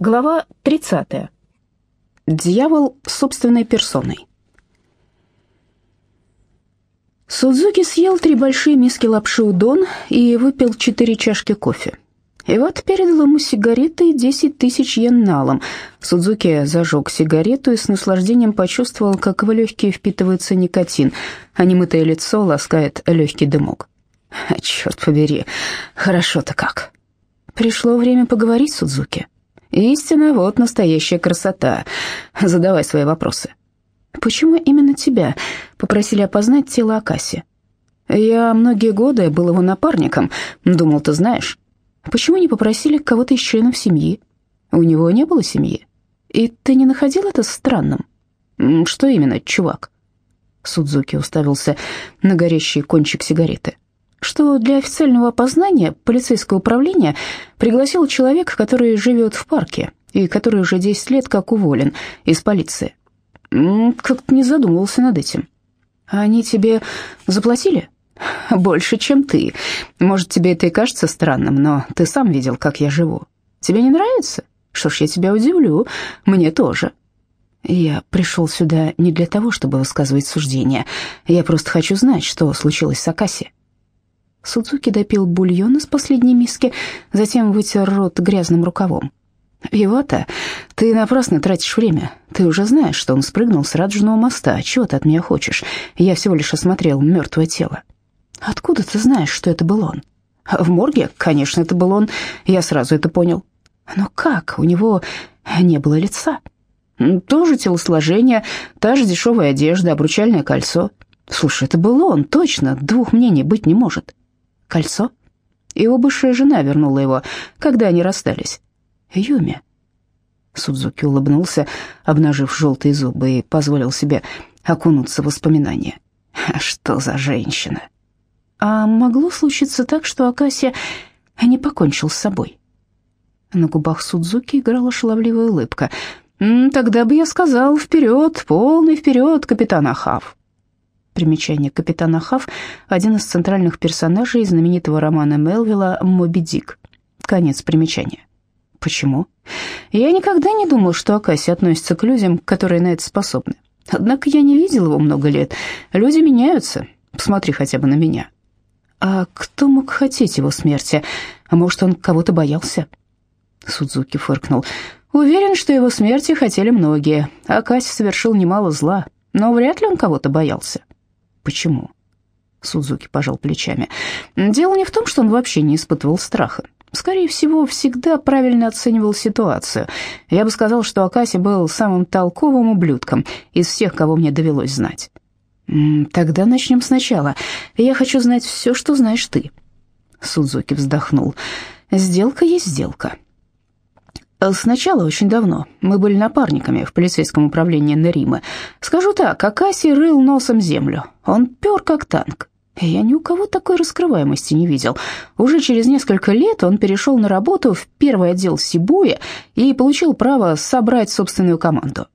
Глава 30. Дьявол собственной персоной. Судзуки съел три большие миски лапши удон и выпил четыре чашки кофе. И вот передал ему сигареты и десять тысяч йен налом. Судзуки зажег сигарету и с наслаждением почувствовал, как в легкие впитывается никотин, а немытое лицо ласкает легкий дымок. Черт побери, хорошо-то как. Пришло время поговорить, Судзуки. Истина, вот настоящая красота. Задавай свои вопросы. Почему именно тебя попросили опознать тело Акаси? Я многие годы был его напарником, думал, ты знаешь. Почему не попросили кого-то из членов семьи? У него не было семьи. И ты не находил это странным? Что именно, чувак? Судзуки уставился на горящий кончик сигареты что для официального опознания полицейское управление пригласило человека, который живет в парке и который уже 10 лет как уволен из полиции. Как-то не задумывался над этим. Они тебе заплатили? Больше, чем ты. Может, тебе это и кажется странным, но ты сам видел, как я живу. Тебе не нравится? Что ж, я тебя удивлю. Мне тоже. Я пришел сюда не для того, чтобы высказывать суждения. Я просто хочу знать, что случилось с Акаси. Судзуки допил бульон из последней миски, затем вытер рот грязным рукавом. «Ивата, ты напрасно тратишь время. Ты уже знаешь, что он спрыгнул с Раджного моста. Чего ты от меня хочешь? Я всего лишь осмотрел мертвое тело». «Откуда ты знаешь, что это был он?» «В морге, конечно, это был он. Я сразу это понял». «Но как? У него не было лица». «Тоже телосложение, та же дешевая одежда, обручальное кольцо». «Слушай, это был он, точно, двух мнений быть не может». Кольцо? Его бывшая жена вернула его, когда они расстались. Юми. Судзуки улыбнулся, обнажив желтые зубы, и позволил себе окунуться в воспоминания. Что за женщина? А могло случиться так, что Акасия не покончил с собой? На губах Судзуки играла шаловливая улыбка. «Тогда бы я сказал, вперед, полный вперед, капитан Ахав. Примечание. Капитан Ахав – один из центральных персонажей знаменитого романа Мелвилла «Моби Дик». Конец примечания. Почему? Я никогда не думал, что Акаси относится к людям, которые на это способны. Однако я не видел его много лет. Люди меняются. Посмотри хотя бы на меня. А кто мог хотеть его смерти? А может, он кого-то боялся? Судзуки фыркнул. Уверен, что его смерти хотели многие. Акаси совершил немало зла, но вряд ли он кого-то боялся. Почему? Судзуки пожал плечами. Дело не в том, что он вообще не испытывал страха. Скорее всего, всегда правильно оценивал ситуацию. Я бы сказал, что Акаси был самым толковым ублюдком из всех, кого мне довелось знать. Тогда начнем сначала. Я хочу знать все, что знаешь ты. Судзуки вздохнул. Сделка есть сделка. Сначала, очень давно, мы были напарниками в полицейском управлении Неримы. Скажу так, Акаси рыл носом землю. Он пер как танк. Я ни у кого такой раскрываемости не видел. Уже через несколько лет он перешел на работу в первый отдел Сибуя и получил право собрать собственную команду.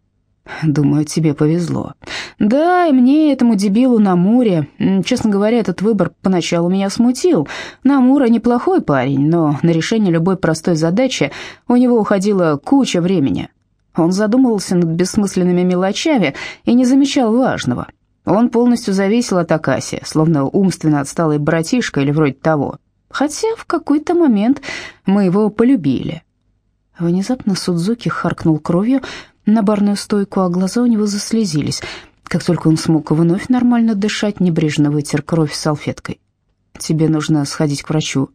Думаю, тебе повезло. Да, и мне, этому дебилу Намуре, честно говоря, этот выбор поначалу меня смутил. Намура неплохой парень, но на решение любой простой задачи у него уходила куча времени. Он задумывался над бессмысленными мелочами и не замечал важного. Он полностью зависел от Акаси, словно умственно отсталый братишка или вроде того. Хотя в какой-то момент мы его полюбили. Внезапно Судзуки харкнул кровью, на барную стойку, а глаза у него заслезились. Как только он смог вновь нормально дышать, небрежно вытер кровь салфеткой. «Тебе нужно сходить к врачу.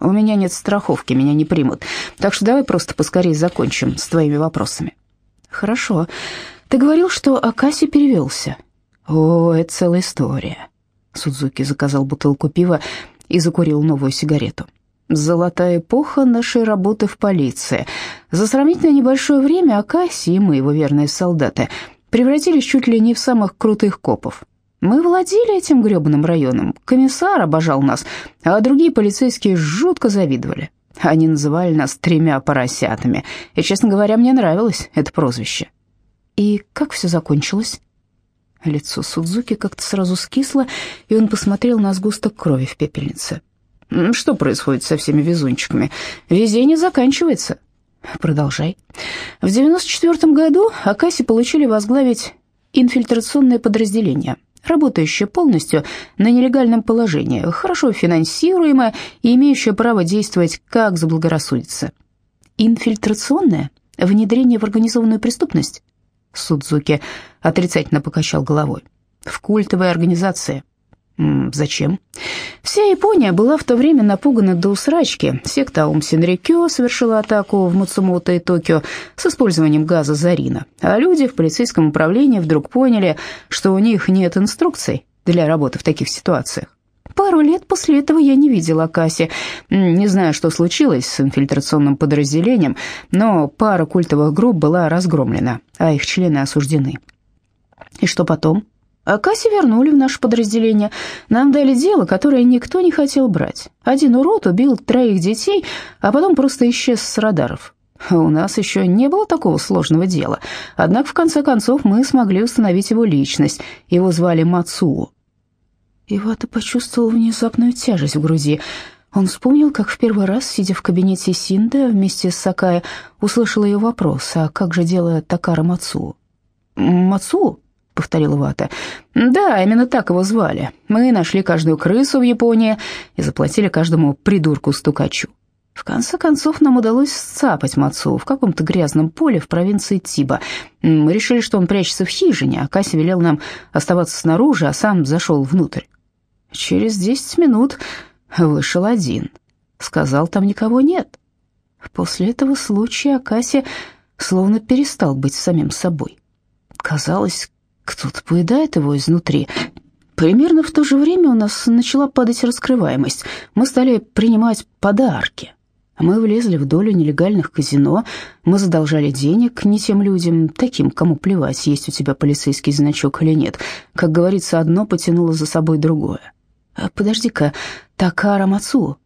У меня нет страховки, меня не примут. Так что давай просто поскорее закончим с твоими вопросами». «Хорошо. Ты говорил, что Акаси перевелся». «О, это целая история». Судзуки заказал бутылку пива и закурил новую сигарету. Золотая эпоха нашей работы в полиции. За сравнительно небольшое время Акаси и мы, его верные солдаты, превратились чуть ли не в самых крутых копов. Мы владели этим грёбаным районом, комиссар обожал нас, а другие полицейские жутко завидовали. Они называли нас тремя поросятами, и, честно говоря, мне нравилось это прозвище. И как все закончилось? Лицо Судзуки как-то сразу скисло, и он посмотрел на сгусток крови в пепельнице. Что происходит со всеми везунчиками? Везение заканчивается. Продолжай. В 94 году Акаси получили возглавить инфильтрационное подразделение, работающее полностью на нелегальном положении, хорошо финансируемое и имеющее право действовать как заблагорассудится. Инфильтрационное? Внедрение в организованную преступность? Судзуки отрицательно покачал головой. В культовой организации. Зачем? Вся Япония была в то время напугана до усрачки. Секта Аум Синрикё совершила атаку в Мацумото и Токио с использованием газа Зарина. А люди в полицейском управлении вдруг поняли, что у них нет инструкций для работы в таких ситуациях. Пару лет после этого я не видела Касси. Не знаю, что случилось с инфильтрационным подразделением, но пара культовых групп была разгромлена, а их члены осуждены. И что потом? А Касси вернули в наше подразделение. Нам дали дело, которое никто не хотел брать. Один урод убил троих детей, а потом просто исчез с радаров. У нас еще не было такого сложного дела. Однако, в конце концов, мы смогли установить его личность. Его звали Мацуо. Ивата почувствовал внезапную тяжесть в груди. Он вспомнил, как в первый раз, сидя в кабинете Синда вместе с Сакая, услышал ее вопрос, а как же дело Такара Мацуо? «Мацуо?» — повторила Вата. «Да, именно так его звали. Мы нашли каждую крысу в Японии и заплатили каждому придурку-стукачу. В конце концов, нам удалось сцапать Мацу в каком-то грязном поле в провинции Тиба. Мы решили, что он прячется в хижине, а Касси велел нам оставаться снаружи, а сам зашел внутрь. Через десять минут вышел один. Сказал, там никого нет. После этого случая Акаси словно перестал быть самим собой. Казалось, кто-то поедает его изнутри. Примерно в то же время у нас начала падать раскрываемость. Мы стали принимать подарки. Мы влезли в долю нелегальных казино, мы задолжали денег не тем людям, таким, кому плевать, есть у тебя полицейский значок или нет. Как говорится, одно потянуло за собой другое. А подожди-ка, Такара Мацу.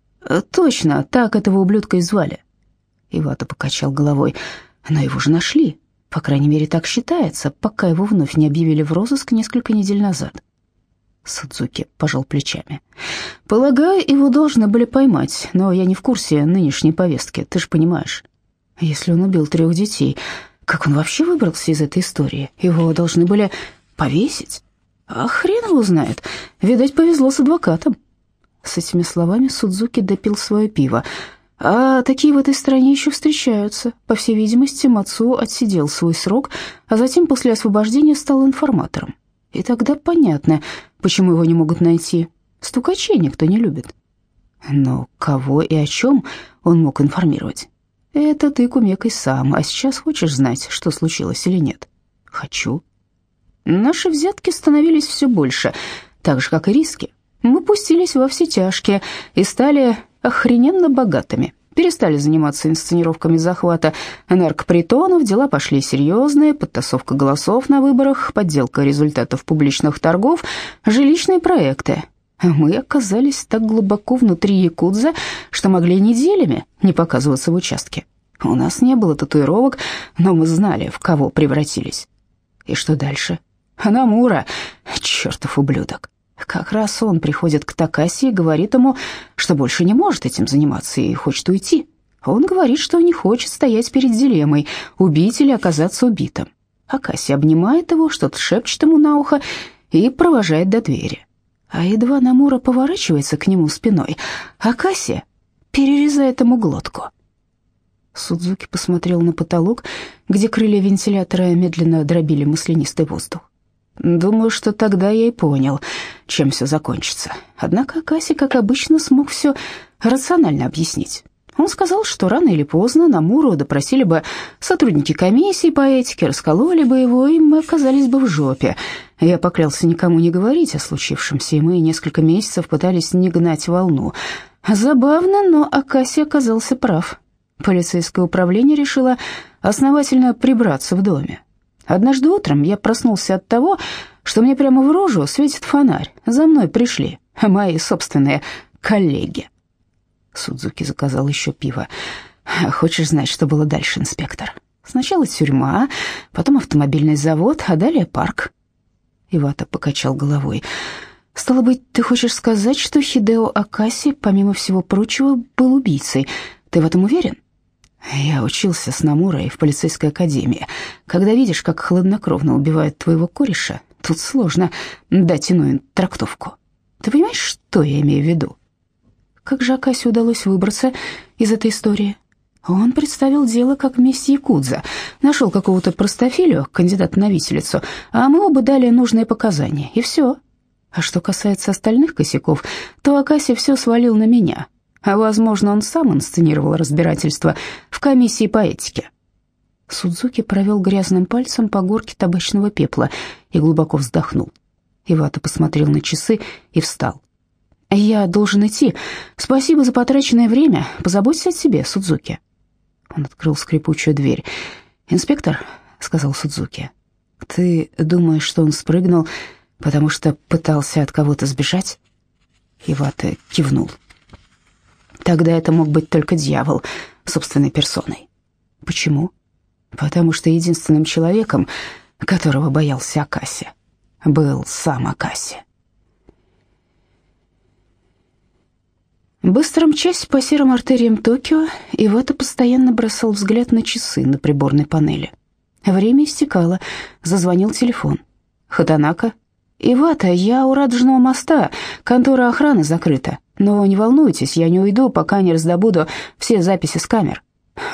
Точно, так этого ублюдка и звали. Ивата покачал головой. Но его же нашли. По крайней мере, так считается, пока его вновь не объявили в розыск несколько недель назад. Судзуки пожал плечами. «Полагаю, его должны были поймать, но я не в курсе нынешней повестки, ты же понимаешь. Если он убил трех детей, как он вообще выбрался из этой истории? Его должны были повесить? А хрен его знает, видать, повезло с адвокатом». С этими словами Судзуки допил свое пиво. А такие в этой стране еще встречаются. По всей видимости, Мацу отсидел свой срок, а затем после освобождения стал информатором. И тогда понятно, почему его не могут найти. Стукачей никто не любит. Но кого и о чем он мог информировать? Это ты кумекай сам, а сейчас хочешь знать, что случилось или нет? Хочу. Наши взятки становились все больше, так же, как и риски. Мы пустились во все тяжкие и стали охрененно богатыми. Перестали заниматься инсценировками захвата наркопритонов, дела пошли серьезные, подтасовка голосов на выборах, подделка результатов публичных торгов, жилищные проекты. Мы оказались так глубоко внутри Якудза, что могли неделями не показываться в участке. У нас не было татуировок, но мы знали, в кого превратились. И что дальше? Намура, чертов ублюдок. Как раз он приходит к Такаси и говорит ему, что больше не может этим заниматься и хочет уйти. Он говорит, что не хочет стоять перед дилеммой, убить или оказаться убитым. Акаси обнимает его, что-то шепчет ему на ухо и провожает до двери. А едва Намура поворачивается к нему спиной, Акаси перерезает ему глотку. Судзуки посмотрел на потолок, где крылья вентилятора медленно дробили маслянистый воздух. Думаю, что тогда я и понял, чем все закончится. Однако Касси, как обычно, смог все рационально объяснить. Он сказал, что рано или поздно Намуру допросили бы сотрудники комиссии по этике, раскололи бы его, и мы оказались бы в жопе. Я поклялся никому не говорить о случившемся, и мы несколько месяцев пытались не гнать волну. Забавно, но Акаси оказался прав. Полицейское управление решило основательно прибраться в доме. Однажды утром я проснулся от того, что мне прямо в рожу светит фонарь. За мной пришли мои собственные коллеги. Судзуки заказал еще пиво. Хочешь знать, что было дальше, инспектор? Сначала тюрьма, потом автомобильный завод, а далее парк. Ивата покачал головой. Стало быть, ты хочешь сказать, что Хидео Акаси, помимо всего прочего, был убийцей? Ты в этом уверен? Я учился с Намурой в полицейской академии. Когда видишь, как хладнокровно убивают твоего кореша, тут сложно дать иную трактовку. Ты понимаешь, что я имею в виду? Как же Акасе удалось выбраться из этой истории? Он представил дело как месть Якудза, нашел какого-то простофилю, кандидата на виселицу, а мы оба дали нужные показания, и все. А что касается остальных косяков, то Акаси все свалил на меня. А, возможно, он сам инсценировал разбирательство в комиссии по этике. Судзуки провел грязным пальцем по горке табачного пепла и глубоко вздохнул. Ивата посмотрел на часы и встал. «Я должен идти. Спасибо за потраченное время. Позаботься о себе, Судзуки». Он открыл скрипучую дверь. «Инспектор», — сказал Судзуки, — «ты думаешь, что он спрыгнул, потому что пытался от кого-то сбежать?» Ивата кивнул. «Тогда это мог быть только дьявол собственной персоной». «Почему?» «Потому что единственным человеком, которого боялся Акаси, был сам Акаси». Быстро мчась по серым артериям Токио, Ивата постоянно бросал взгляд на часы на приборной панели. Время истекало, зазвонил телефон. «Хатанака?» «Ивата, я у Радужного моста, контора охраны закрыта. Но не волнуйтесь, я не уйду, пока не раздобуду все записи с камер».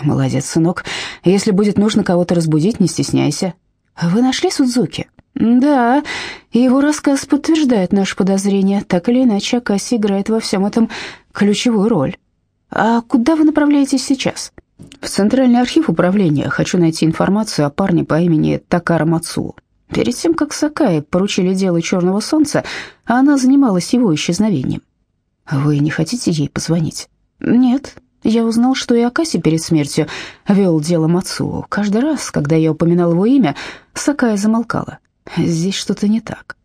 «Молодец, сынок. Если будет нужно кого-то разбудить, не стесняйся». «Вы нашли Судзуки?» «Да, его рассказ подтверждает наши подозрения. Так или иначе, Акаси играет во всем этом ключевую роль. А куда вы направляетесь сейчас?» «В Центральный архив управления. Хочу найти информацию о парне по имени Такара Мацуо. Перед тем, как Сакаи поручили дело Черного Солнца, она занималась его исчезновением. Вы не хотите ей позвонить?» «Нет, я узнал, что и Акаси перед смертью вел дело Мацуо. Каждый раз, когда я упоминал его имя, Сакая замолкала. Здесь что-то не так.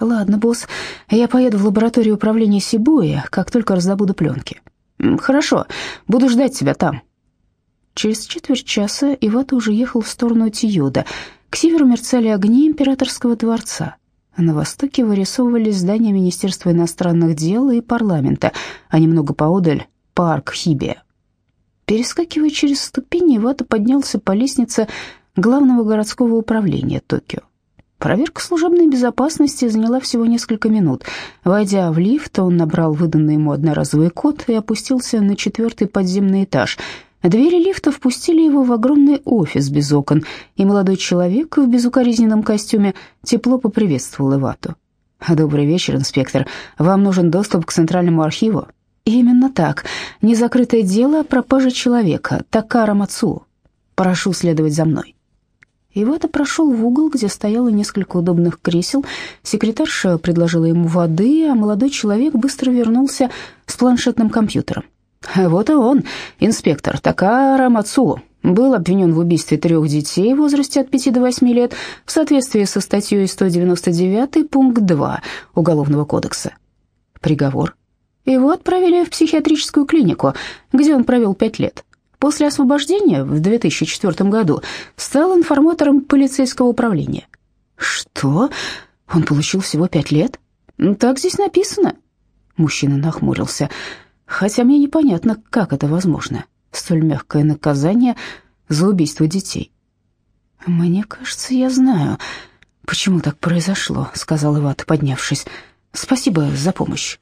Ладно, босс, я поеду в лабораторию управления Сибуи, как только раздобуду пленки. Хорошо, буду ждать тебя там. Через четверть часа Ивата уже ехал в сторону Тиюда. К северу мерцали огни императорского дворца. На востоке вырисовывались здания Министерства иностранных дел и парламента, а немного поодаль — парк Хибия. Перескакивая через ступени, Ивата поднялся по лестнице главного городского управления Токио. Проверка служебной безопасности заняла всего несколько минут. Войдя в лифт, он набрал выданный ему одноразовый код и опустился на четвертый подземный этаж. Двери лифта впустили его в огромный офис без окон, и молодой человек в безукоризненном костюме тепло поприветствовал Ивату. «Добрый вечер, инспектор. Вам нужен доступ к Центральному архиву?» «Именно так. Незакрытое дело о пропаже человека, Такара Мацу. Прошу следовать за мной». Ивата прошел в угол, где стояло несколько удобных кресел. Секретарша предложила ему воды, а молодой человек быстро вернулся с планшетным компьютером. Вот и он, инспектор Такара Мацуо, был обвинен в убийстве трех детей в возрасте от 5 до 8 лет в соответствии со статьей 199 пункт 2 Уголовного кодекса. Приговор. Его отправили в психиатрическую клинику, где он провел пять лет. После освобождения в 2004 году стал информатором полицейского управления. Что? Он получил всего пять лет? Так здесь написано. Мужчина нахмурился. Хотя мне непонятно, как это возможно. Столь мягкое наказание за убийство детей. Мне кажется, я знаю, почему так произошло, сказал Иват, поднявшись. Спасибо за помощь.